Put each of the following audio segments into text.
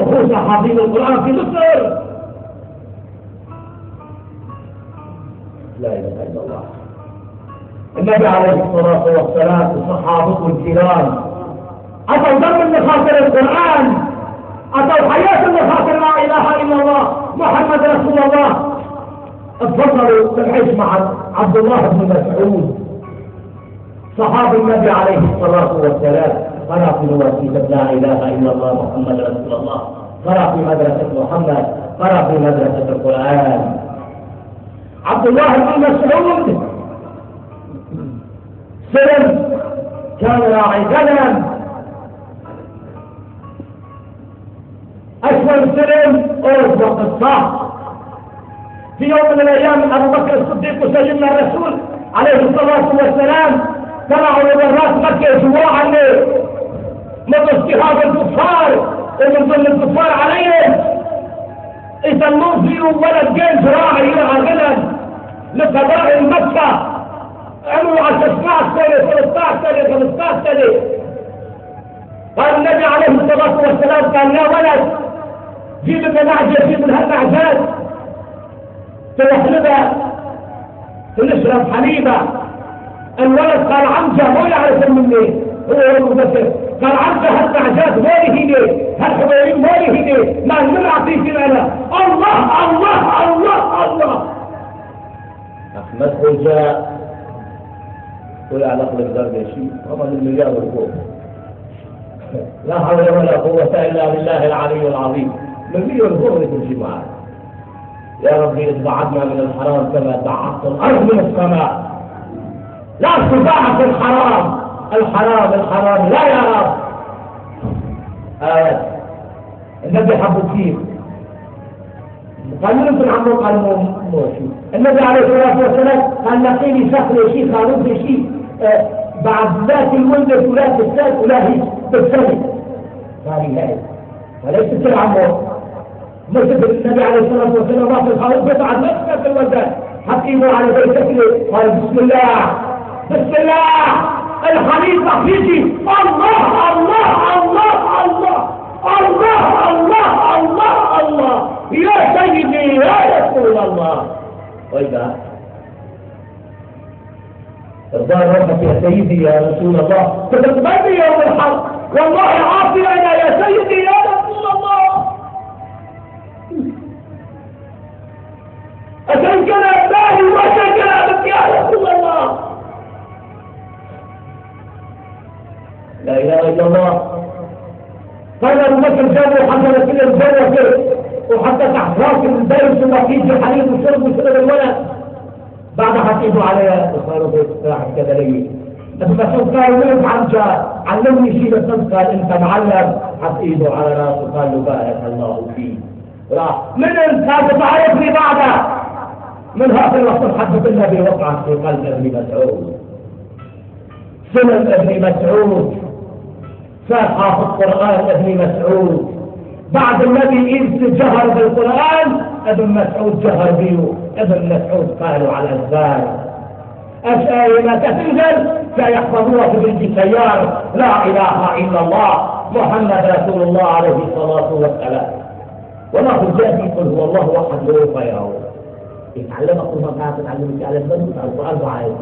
نفوس حافظ القرآن في مصر. لا إله إلا الله. النبي عليه الصلاة والسلام وصحابته الكرام أتوا دم لخاطر القرآن. أتوا حياة لخاطر لا إله إلا الله. محمد رسول الله. اتفضلوا بالعيش مع عبد الله بن مسعود. صحابي النبي عليه الصلاة والسلام. قرأ في وسيلة لا إله إلا الله محمد رسول الله. قرأ في مدرسة محمد قرأ في مدرسة القرآن. عبد الله بن مسعود. سلم كان راعي غنم أشهر سلم أوز وقصة في يوم من الأيام أبو بكر الصديق وسيدنا الرسول عليه الصلاة والسلام طلعوا من راس مكة جواعا من اضطهاد الكفار ومن ضمن الكفار عليهم. يسمون فيهم ولد جيل راعي يرعى غنم لقبائل مكة. على 16 سنة 13 سنة 15 سنة. قال النبي عليه الصلاة والسلام قال يا ولد جيب لنا نعجة جيب لها نعجات تلحلبها تنشرب حليبة. الولد قال عمجة ما يعرف مني هو المفسر قال عمجة هالنعجات ما هي هالحبيبين ما هي ما نلعب في أنا الله الله الله الله. أحمد جاء ولا على قلب درب شيء وما المليار والفوق لا حول ولا قوة إلا بالله العلي العظيم. مليون فوق لكل شيء معاه يا ربي ابعدنا من الحرام كما بعدت الأرض من السماء. لا استطاعت الحرام. الحرام الحرام لا يا رب. آه. النبي حب كثير قال من ابن عمرو قال مو النبي عليه الصلاة والسلام قال لقيني صخر شيء خروف شيء آه بعد ذات الولد ولا تستاذ ولا هي بالسنه قال هاي وليس ابن عمرو. مسجد النبي عليه الصلاة والسلام راح بيطلع نفسه في الولدان حكيموا على بيتك قال بسم الله بسم الله. الخليفة فيجي الله الله الله الله الله الله الله الله. يا سيدي يا رسول الله. وإذا ترضى روحك يا سيدي يا رسول الله. فتقبلني يوم الحق. والله عافية يا سيدي يا رسول الله. عشان كلام إلا الله. قال أبو بكر جابوا حتى كل الجنه وحتى تحت رأس الدرس وفي حليب وشرب وشرب الولد. بعد عليها وصاروا راح كذا لي. ابو مسعود قال وين عمجة علمني شيء بس قال انت معلم. حط إيده على رأسه قال له بارك الله فيك. راح. من أنت؟ تعرفني بعدها من هذا الوقت حدث النبي وقعت في قلب ابن مسعود. سنن ابن مسعود. في القرآن ابن مسعود. بعد النبي إذ جهر بالقرآن ابن مسعود جهر به ابن مسعود قالوا على تنزل سيحفظوها في بنت سيار لا إله إلا الله. محمد رسول الله عليه الصلاة والسلام. وما في الجهد يقول هو الله لا يغيره يتعلم القرآن قاعد تتعلم على البدو على القرآن وعايز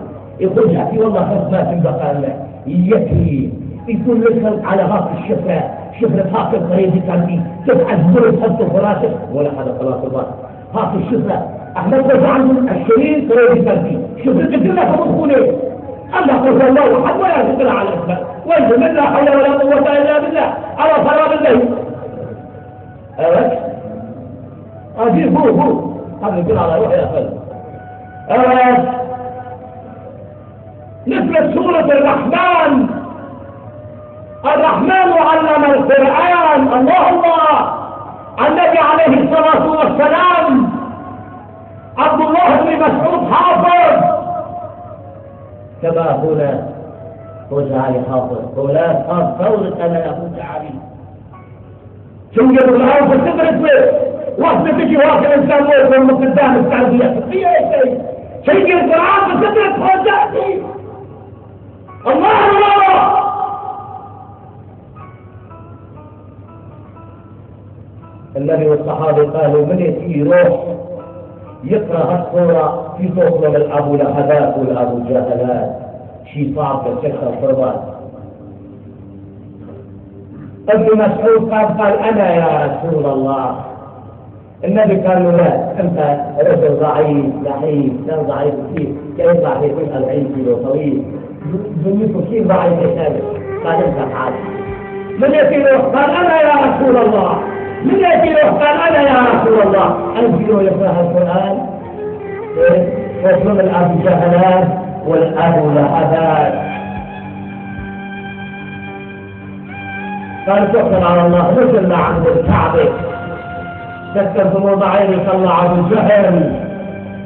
يقول يأتي والله خمس ما تنبقى الله يكفي. يقول لك على هاك الشفرة شفرة هاك القريب كان تفعل زر تحطه في راسك ولا هذا خلاص الله هاك الشفرة أحمد رجع عنه الشرير قريب كان شفرة الدنيا فمدخونه الله قلت الله وحد ولا تقرأ على الأسماء وإذا من لا حول ولا قوة إلا بالله. على خراب الليل أوك أجيب هو هو. هذا يقول على روح يا أخي. مثل سورة الرحمن. الرحمن علم القرآن. الله الله النبي عليه الصلاة والسلام عبد الله بن مسعود حافظ. كما هنا علي حافظ فلان قام فورك أنا أموت علي توجد الآن في صدر البيت وحدة تجي واحد انسان يقول لك قدام السعوديه في أي شيء؟ تيجي في صدر البيت النبي والصحابة قالوا من يروح يقرأ هالصورة في تطلب الأبو لهبات والأبو جهلات. شيء صعب بالشكل القربان. ابن مسعود قال قال أنا يا رسول الله. النبي قال له لا أنت رجل ضعيف ضعيف لا ضعيف كيف كيف ضعيف؟ 40 كيلو طويل. دنيته كيف ضعيف قال أنت تعال من يأتي قال أنا يا رسول الله. من يأتي قال أنا يا رسول الله. أنزلوا يقرأ القرآن. واسلم الأب جهلان والأب لهبان قال تحكم على الله مثل ما عند الكعبة تذكر في موضعين صلى أبو جهل.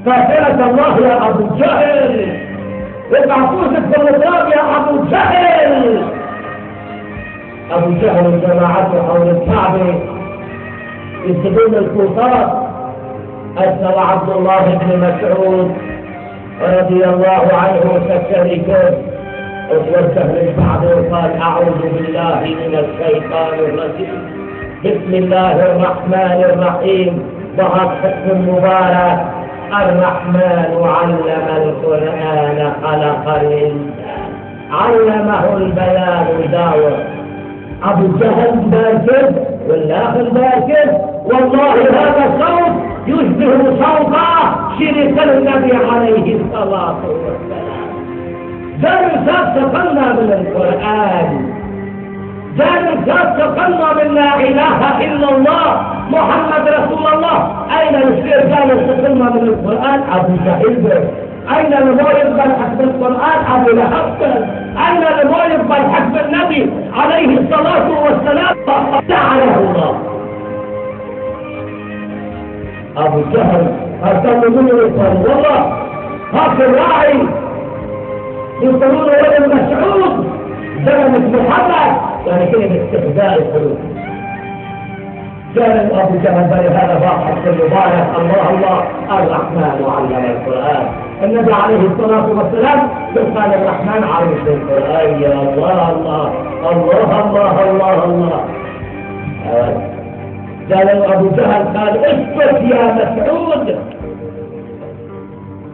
فاتنة الله يا أبو جهل. في المطاب يا أبو جهل. أبو جهل وجماعته حول الكعبة. يسجدون الكوفات أسأل عبد الله بن مسعود رضي الله عنه كالشريكه وجه للكعبة وقال أعوذ بالله من الشيطان الرجيم. بسم الله الرحمن الرحيم. ظهر حكم مبارك. الرحمن علم القرآن خلق الإنسان. علمه البيان داور أبو جهل باكر والآخر باكر والله هذا الصوت يشبه صوت شرك النبي عليه الصلاة والسلام. درس تقلنا من القرآن. درس تقلنا من لا إله إلا الله محمد رسول الله. أين الشيء كان تقلنا من القرآن؟ أبو جهل. أين المو يقبل حسب القرآن أبو لهب. أين المو يقبل حسب النبي عليه الصلاة والسلام جعله الله. أبو جهل أرسل منه يقول والله هاك الراعي يقولون ولد مسعود زمن محمد. يعني كلمة استهزاء القلوب؟ كان أبو جهل هذا باحث المبارك الله الله الرحمن علم القرآن. النبي عليه الصلاة والسلام قال الرحمن علم القرآن يا الله الله الله الله الله الله. قال أبو جهل قال اسكت يا مسعود.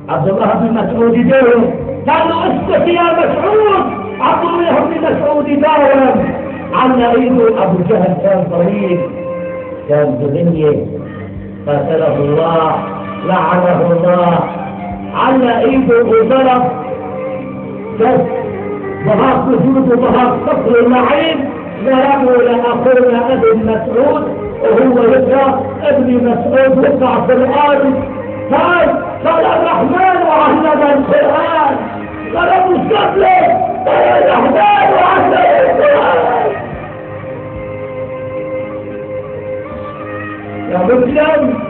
عبد الله بن مسعود يدور قال اسكت يا مسعود. عبد الله بن مسعود داوم عن ايده أبو جهل كان طويل كان بغنية. قاتله الله لعنه الله. على ايده وضرب كف ظهر سجود وظهر صفر اللعين. ضربوا لاخونا ابن مسعود. وهو يقرا ابن مسعود وقع في الأرض. قال قال الرحمن وعلم القرآن. ضربوا الشكل قال الرحمن وعلم القرآن. يا مسلم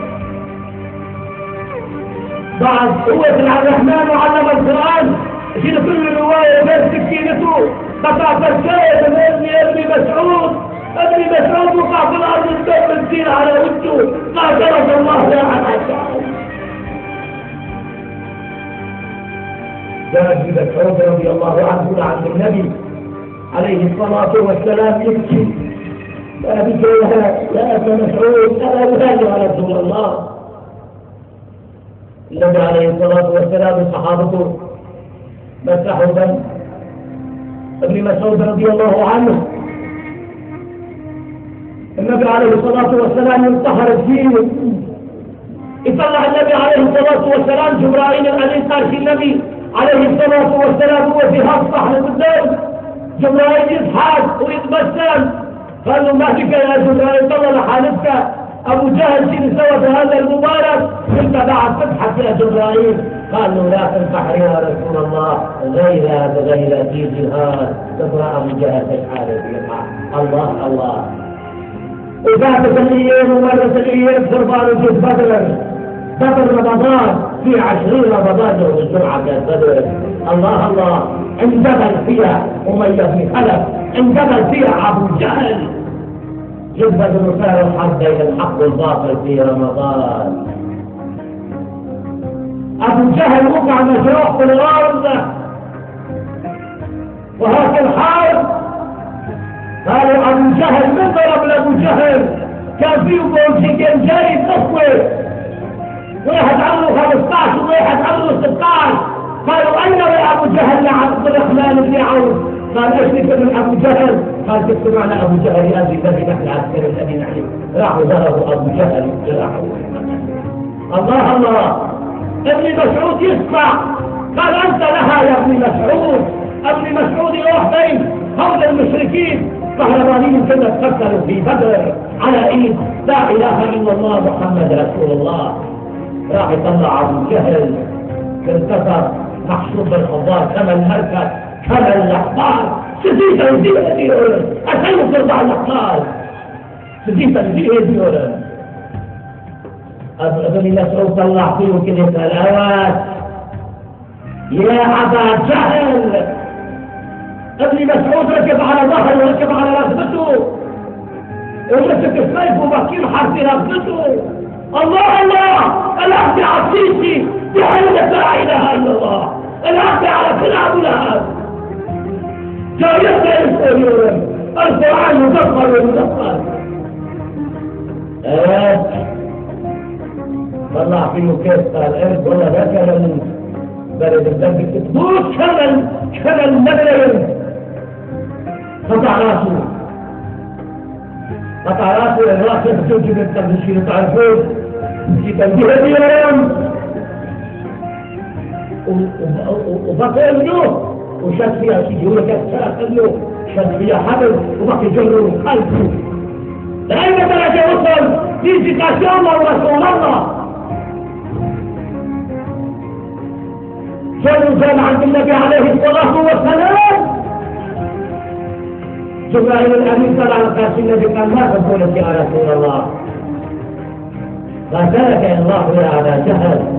بعد قوة الرحمن وعلم القرآن شيل كل الرواية بس سكينته قطع فالشاية من ابن مسعود. ابن مسعود وقع في الأرض الدم الدين على وجهه. قاتله الله لا حتى جاء ابن مسعود رضي الله عنه عن النبي عليه الصلاة والسلام يبكي. يا بكيها يا ابن مسعود ألا أهاجر على رسول الله. النبي عليه الصلاة والسلام صحابته مسحوا دم ابن مسعود رضي الله عنه. النبي عليه الصلاة والسلام انتحر الدين. يطلع النبي عليه الصلاة والسلام جبرائيل قال في النبي عليه الصلاة والسلام هو في هذا الصحن قدام جبرائيل يضحك ويتبسم. قال له ما بك يا جبرائيل؟ طلع حالتك. أبو جهل شنو سوى في هذا المبارك؟ انت بعد تضحك يا جبرائيل. قال له لا تنفح يا رسول الله. غير غير في جهاد تبرا أبو جهل تشعر الله الله. وذات الأيام ومرت الأيام سربان في بدر بدر رمضان. في عشرين رمضان يوم الجمعة كانت بدر. الله الله. اندبل فيها أمية بن خلف. اندبل فيها أبو جهل. جبة نصار الحق بين الحق والباطل في رمضان. أبو جهل وقع مجروح في الأرض وهذا الحرب قالوا أبو جهل من ضرب لأبو جهل؟ كان فيه بولشيكين جاي تصوي واحد عمره 15 وواحد عمره 16 قالوا أين يا أبو جهل؟ يا عبد الرحمن بن عوف. قال أشرك من أبو جهل. قال كنت معنا أبو جهل أبي الذي نحن العسكري الذي نحن راحوا ضربوا أبو جهل راحوا الله. الله ابن مسعود يسمع قال أنت لها يا ابن مسعود ابن مسعود يروح بين هول المشركين كهربانين كنا تقتلوا في بدر على ايد لا اله الا الله محمد رسول الله. راح يطلع ابو جهل انتصر محسوب بالخضار كما المركز كما الأحبار. سديتا يديه يديه أسلم ترضع الاحبار سديتا يديه يديه ابن مسعود طلع فيه كده تلاوات يا أبا جهل. ابن مسعود ركب على ظهره وركب على ركبته ومسك السيف وبكير حرف ركبته الله الله. الأخذ عصيتي بحلة لا إله إلا الله. الأخذ على كل أبو جايته يقولون القرآن مدفر ومدفر إيه طلع فيه كيف قال ارد ولا ذكر بلد الدم دوس كمل كمل مدرن قطع راسه. قطع راسه الراس يفتوج من التمشي تعرفون في تنبيه اليوم وبقى له وشد فيها سيجورة كسرت له شد فيها حبل وبقى جره قلبه لأين درجة وصل. في سكاسيون الله ورسول الله. كانوا كان عند النبي عليه الصلاة والسلام. جبرائيل الأمين طلع القاسم النبي قال ما تقولك يا رسول الله? قاتلك الله أبا جهل.